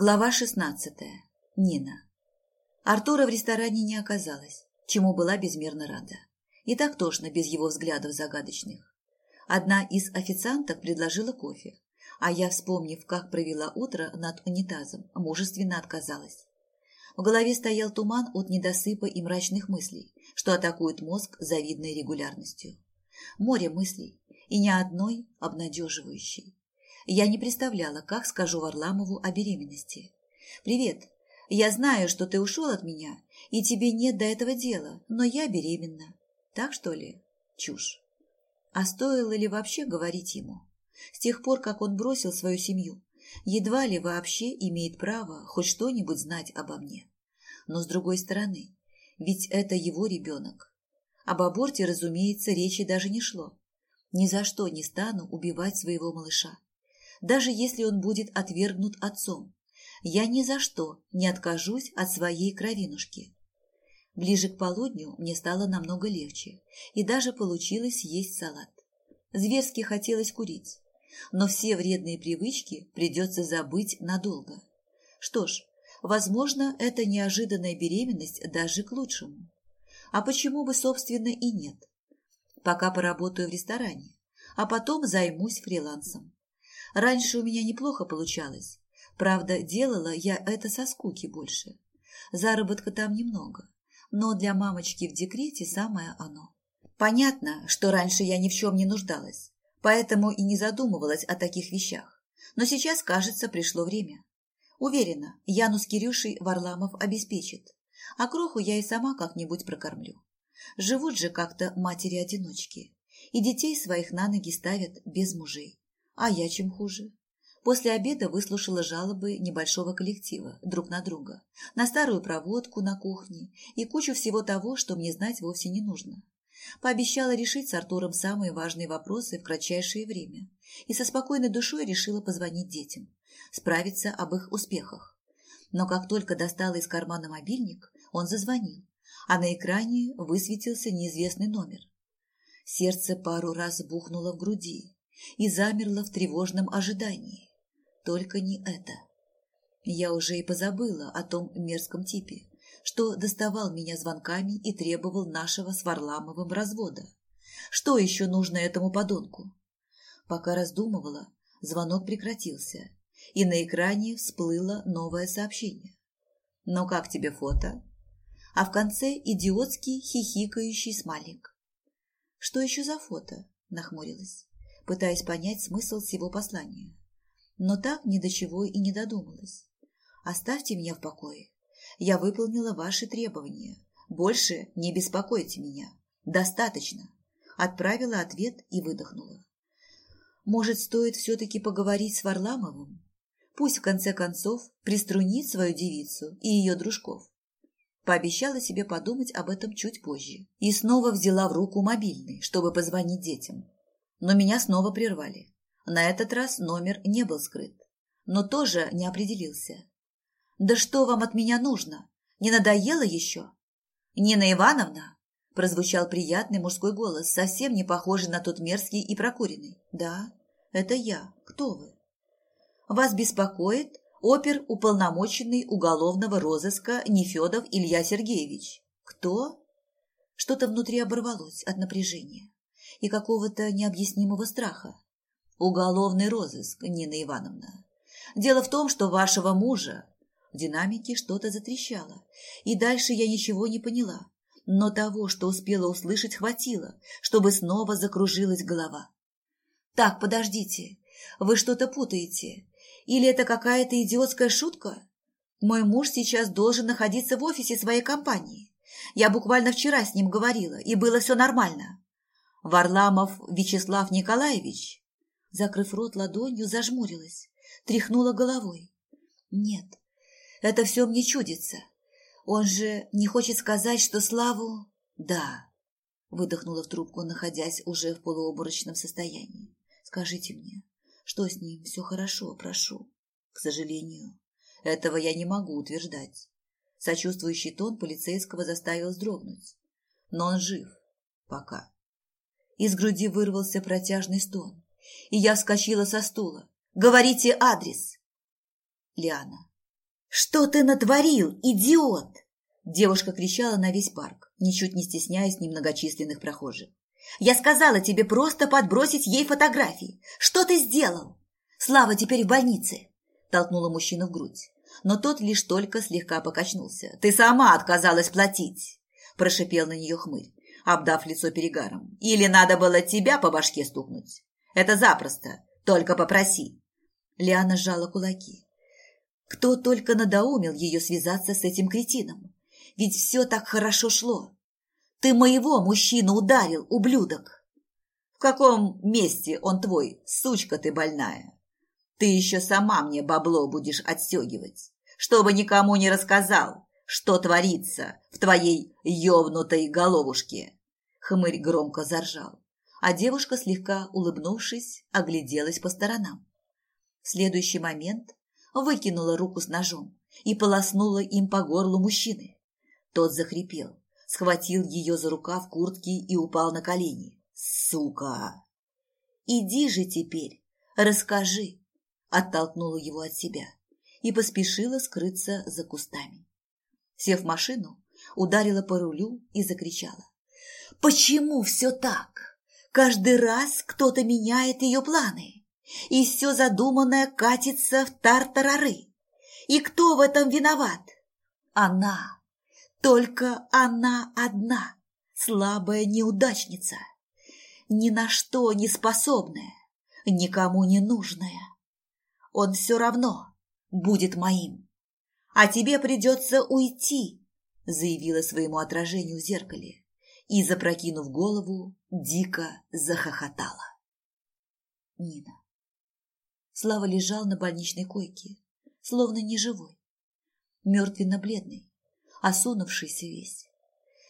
Глава шестнадцатая. Нина. Артура в ресторане не оказалось, чему была безмерно рада. И так тошно без его взглядов загадочных. Одна из официанток предложила кофе, а я, вспомнив, как провела утро над унитазом, мужественно отказалась. В голове стоял туман от недосыпа и мрачных мыслей, что атакует мозг завидной регулярностью. Море мыслей, и ни одной обнадеживающей. Я не представляла, как скажу Варламову о беременности. «Привет. Я знаю, что ты ушел от меня, и тебе нет до этого дела, но я беременна. Так что ли? Чушь. А стоило ли вообще говорить ему? С тех пор, как он бросил свою семью, едва ли вообще имеет право хоть что-нибудь знать обо мне. Но с другой стороны, ведь это его ребенок. Об аборте, разумеется, речи даже не шло. Ни за что не стану убивать своего малыша даже если он будет отвергнут отцом. Я ни за что не откажусь от своей кровинушки. Ближе к полудню мне стало намного легче, и даже получилось есть салат. Зверски хотелось курить, но все вредные привычки придется забыть надолго. Что ж, возможно, эта неожиданная беременность даже к лучшему. А почему бы, собственно, и нет? Пока поработаю в ресторане, а потом займусь фрилансом. Раньше у меня неплохо получалось. Правда, делала я это со скуки больше. Заработка там немного, но для мамочки в декрете самое оно. Понятно, что раньше я ни в чем не нуждалась, поэтому и не задумывалась о таких вещах. Но сейчас, кажется, пришло время. Уверена, Яну с Кирюшей Варламов обеспечит, а кроху я и сама как-нибудь прокормлю. Живут же как-то матери-одиночки, и детей своих на ноги ставят без мужей. А я чем хуже? После обеда выслушала жалобы небольшого коллектива друг на друга, на старую проводку на кухне и кучу всего того, что мне знать вовсе не нужно. Пообещала решить с Артуром самые важные вопросы в кратчайшее время и со спокойной душой решила позвонить детям, справиться об их успехах. Но как только достала из кармана мобильник, он зазвонил, а на экране высветился неизвестный номер. Сердце пару раз бухнуло в груди, и замерла в тревожном ожидании. Только не это. Я уже и позабыла о том мерзком типе, что доставал меня звонками и требовал нашего с Варламовым развода. Что еще нужно этому подонку? Пока раздумывала, звонок прекратился, и на экране всплыло новое сообщение. «Ну как тебе фото?» А в конце идиотский хихикающий смайлик. «Что еще за фото?» – нахмурилась пытаясь понять смысл всего послания. Но так ни до чего и не додумалась. Оставьте меня в покое. Я выполнила ваши требования. Больше не беспокойте меня. Достаточно. Отправила ответ и выдохнула. Может, стоит все-таки поговорить с Варламовым? Пусть, в конце концов, приструнит свою девицу и ее дружков. Пообещала себе подумать об этом чуть позже. И снова взяла в руку мобильный, чтобы позвонить детям но меня снова прервали. На этот раз номер не был скрыт, но тоже не определился. «Да что вам от меня нужно? Не надоело еще?» «Нина Ивановна?» – прозвучал приятный мужской голос, совсем не похожий на тот мерзкий и прокуренный. «Да, это я. Кто вы?» «Вас беспокоит опер уполномоченный уголовного розыска Нефедов Илья Сергеевич». «Кто?» Что-то внутри оборвалось от напряжения и какого-то необъяснимого страха. Уголовный розыск, Нина Ивановна. Дело в том, что вашего мужа... В динамике что-то затрещало, и дальше я ничего не поняла. Но того, что успела услышать, хватило, чтобы снова закружилась голова. «Так, подождите, вы что-то путаете. Или это какая-то идиотская шутка? Мой муж сейчас должен находиться в офисе своей компании. Я буквально вчера с ним говорила, и было все нормально. Варламов Вячеслав Николаевич, закрыв рот ладонью, зажмурилась, тряхнула головой. Нет, это все мне чудится. Он же не хочет сказать, что Славу... Да, выдохнула в трубку, находясь уже в полуоборочном состоянии. Скажите мне, что с ним все хорошо, прошу. К сожалению, этого я не могу утверждать. Сочувствующий тон полицейского заставил вздрогнуть. Но он жив. Пока. Из груди вырвался протяжный стон, и я вскочила со стула. «Говорите адрес!» Лиана. «Что ты натворил, идиот?» Девушка кричала на весь парк, ничуть не стесняясь немногочисленных прохожих. «Я сказала тебе просто подбросить ей фотографии. Что ты сделал?» «Слава теперь в больнице!» Толкнула мужчину в грудь. Но тот лишь только слегка покачнулся. «Ты сама отказалась платить!» Прошипел на нее хмырь, обдав лицо перегаром. «Или надо было тебя по башке стукнуть? Это запросто. Только попроси!» Лиана сжала кулаки. Кто только надоумил ее связаться с этим кретином? Ведь все так хорошо шло. Ты моего мужчину ударил, ублюдок. В каком месте он твой, сучка ты больная? Ты еще сама мне бабло будешь отстегивать, чтобы никому не рассказал, что творится в твоей ёбнутой головушке. Хмырь громко заржал, а девушка, слегка улыбнувшись, огляделась по сторонам. В следующий момент выкинула руку с ножом и полоснула им по горлу мужчины. Тот захрипел, схватил ее за рукав куртки и упал на колени. «Сука!» «Иди же теперь, расскажи!» Оттолкнула его от себя и поспешила скрыться за кустами. Сев в машину, ударила по рулю и закричала. «Почему все так? Каждый раз кто-то меняет ее планы!» и все задуманное катится в тартарары. И кто в этом виноват? Она. Только она одна, слабая неудачница, ни на что не способная, никому не нужная. Он все равно будет моим. А тебе придется уйти, заявила своему отражению в зеркале и, запрокинув голову, дико захохотала. Нина. Слава лежал на больничной койке, словно неживой, мертвенно-бледный, осунувшийся весь.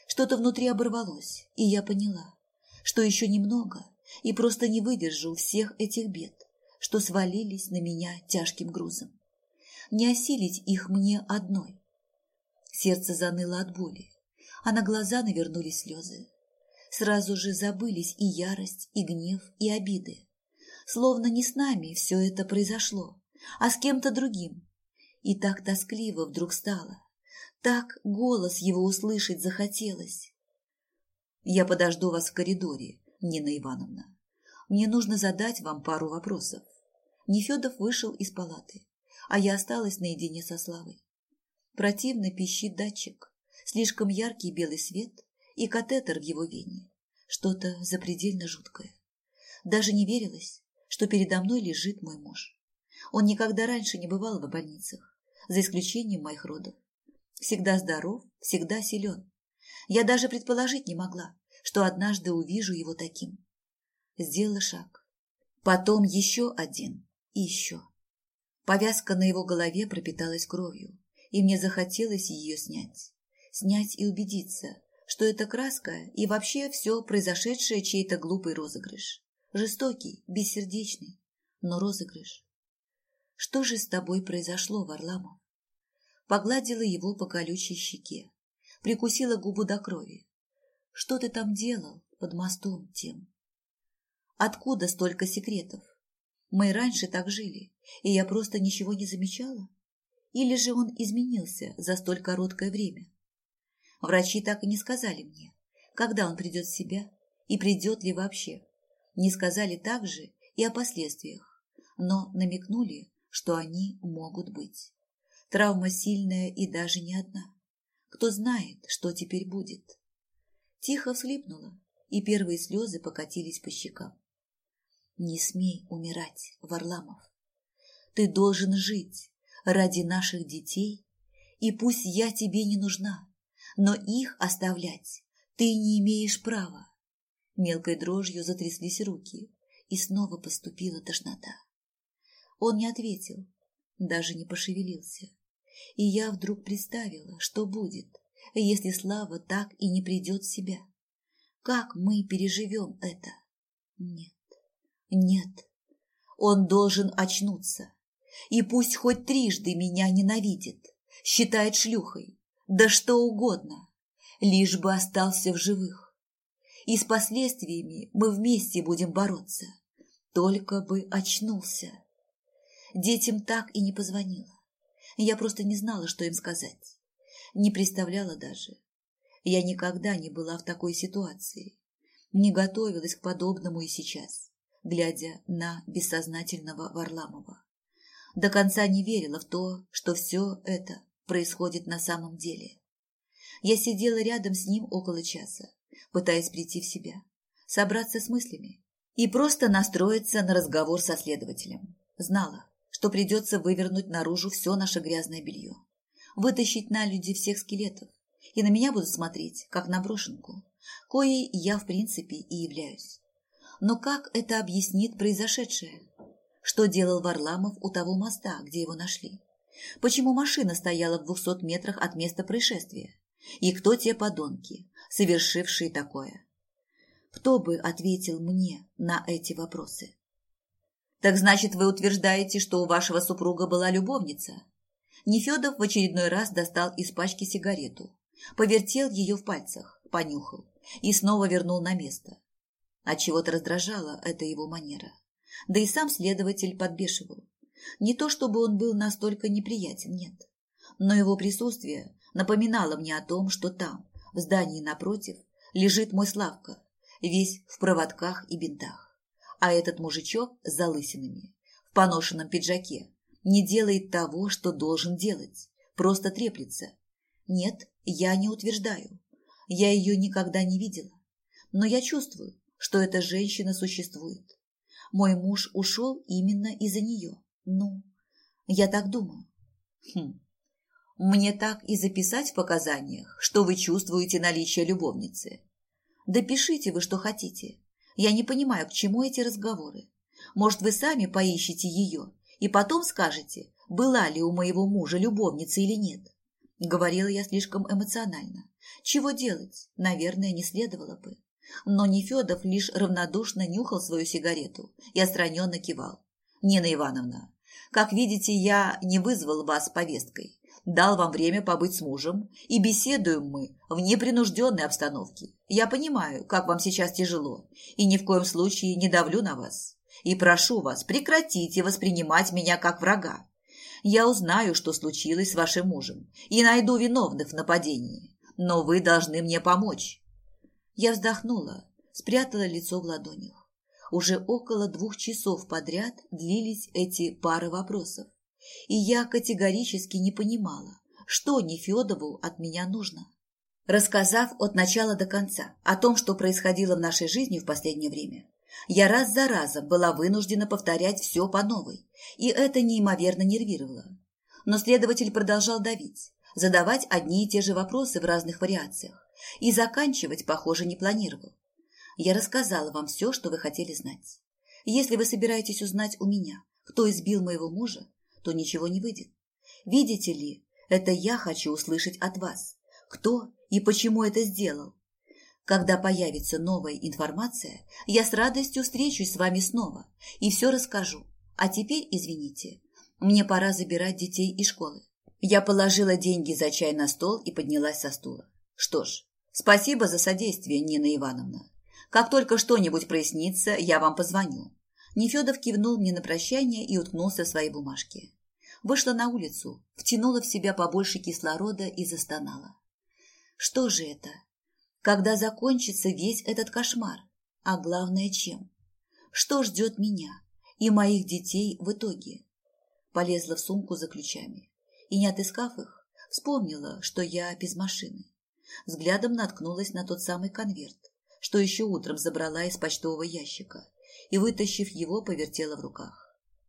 Что-то внутри оборвалось, и я поняла, что еще немного и просто не выдержу всех этих бед, что свалились на меня тяжким грузом. Не осилить их мне одной. Сердце заныло от боли, а на глаза навернулись слезы. Сразу же забылись и ярость, и гнев, и обиды словно не с нами все это произошло, а с кем-то другим. И так тоскливо вдруг стало, так голос его услышать захотелось. Я подожду вас в коридоре, Нина Ивановна. Мне нужно задать вам пару вопросов. Нефедов вышел из палаты, а я осталась наедине со Славой. Противно пищит датчик, слишком яркий белый свет и катетер в его вене. Что-то запредельно жуткое. Даже не верилось, что передо мной лежит мой муж. Он никогда раньше не бывал в больницах, за исключением моих родов. Всегда здоров, всегда силен. Я даже предположить не могла, что однажды увижу его таким. Сделала шаг. Потом еще один и еще. Повязка на его голове пропиталась кровью, и мне захотелось ее снять. Снять и убедиться, что это краска и вообще все произошедшее чей-то глупый розыгрыш. Жестокий, бессердечный, но розыгрыш. Что же с тобой произошло, Варламов? Погладила его по колючей щеке, прикусила губу до крови. Что ты там делал под мостом тем? Откуда столько секретов? Мы раньше так жили, и я просто ничего не замечала? Или же он изменился за столь короткое время? Врачи так и не сказали мне, когда он придет в себя и придет ли вообще. Не сказали также и о последствиях, но намекнули, что они могут быть. Травма сильная и даже не одна. Кто знает, что теперь будет. Тихо всхлипнула, и первые слезы покатились по щекам. Не смей умирать, Варламов. Ты должен жить ради наших детей, и пусть я тебе не нужна, но их оставлять ты не имеешь права. Мелкой дрожью затряслись руки, и снова поступила тошнота. Он не ответил, даже не пошевелился. И я вдруг представила, что будет, если Слава так и не придет в себя. Как мы переживем это? Нет, нет, он должен очнуться. И пусть хоть трижды меня ненавидит, считает шлюхой, да что угодно, лишь бы остался в живых и с последствиями мы вместе будем бороться. Только бы очнулся. Детям так и не позвонила. Я просто не знала, что им сказать. Не представляла даже. Я никогда не была в такой ситуации. Не готовилась к подобному и сейчас, глядя на бессознательного Варламова. До конца не верила в то, что все это происходит на самом деле. Я сидела рядом с ним около часа, пытаясь прийти в себя, собраться с мыслями и просто настроиться на разговор со следователем. Знала, что придется вывернуть наружу все наше грязное белье, вытащить на люди всех скелетов, и на меня будут смотреть, как на брошенку, коей я в принципе и являюсь. Но как это объяснит произошедшее? Что делал Варламов у того моста, где его нашли? Почему машина стояла в двухсот метрах от места происшествия? И кто те подонки, совершившие такое? Кто бы ответил мне на эти вопросы? Так значит, вы утверждаете, что у вашего супруга была любовница? Нефедов в очередной раз достал из пачки сигарету, повертел ее в пальцах, понюхал и снова вернул на место. От чего то раздражала эта его манера. Да и сам следователь подбешивал. Не то чтобы он был настолько неприятен, нет. Но его присутствие напоминало мне о том, что там, в здании напротив, лежит мой Славка, весь в проводках и бинтах. А этот мужичок с залысинами, в поношенном пиджаке, не делает того, что должен делать, просто треплется. Нет, я не утверждаю. Я ее никогда не видела. Но я чувствую, что эта женщина существует. Мой муж ушел именно из-за нее. Ну, я так думаю. Хм. Мне так и записать в показаниях, что вы чувствуете наличие любовницы. Да пишите вы, что хотите. Я не понимаю, к чему эти разговоры. Может, вы сами поищете ее и потом скажете, была ли у моего мужа любовница или нет. Говорила я слишком эмоционально. Чего делать? Наверное, не следовало бы. Но Нефедов лишь равнодушно нюхал свою сигарету и отстраненно кивал. «Нина Ивановна, как видите, я не вызвал вас повесткой. Дал вам время побыть с мужем, и беседуем мы в непринужденной обстановке. Я понимаю, как вам сейчас тяжело, и ни в коем случае не давлю на вас. И прошу вас, прекратите воспринимать меня как врага. Я узнаю, что случилось с вашим мужем, и найду виновных в нападении. Но вы должны мне помочь. Я вздохнула, спрятала лицо в ладонях. Уже около двух часов подряд длились эти пары вопросов, и я категорически не понимала, что Нефедову от меня нужно. Рассказав от начала до конца о том, что происходило в нашей жизни в последнее время, я раз за разом была вынуждена повторять все по новой, и это неимоверно нервировало. Но следователь продолжал давить, задавать одни и те же вопросы в разных вариациях, и заканчивать, похоже, не планировал. Я рассказала вам все, что вы хотели знать. Если вы собираетесь узнать у меня, кто избил моего мужа, то ничего не выйдет. Видите ли, это я хочу услышать от вас, кто и почему это сделал. Когда появится новая информация, я с радостью встречусь с вами снова и все расскажу. А теперь, извините, мне пора забирать детей из школы. Я положила деньги за чай на стол и поднялась со стула. Что ж, Спасибо за содействие, Нина Ивановна. Как только что-нибудь прояснится, я вам позвоню. Нефедов кивнул мне на прощание и уткнулся в свои бумажки. Вышла на улицу, втянула в себя побольше кислорода и застонала. Что же это? Когда закончится весь этот кошмар? А главное, чем? Что ждет меня и моих детей в итоге? Полезла в сумку за ключами и, не отыскав их, вспомнила, что я без машины взглядом наткнулась на тот самый конверт, что еще утром забрала из почтового ящика и, вытащив его, повертела в руках.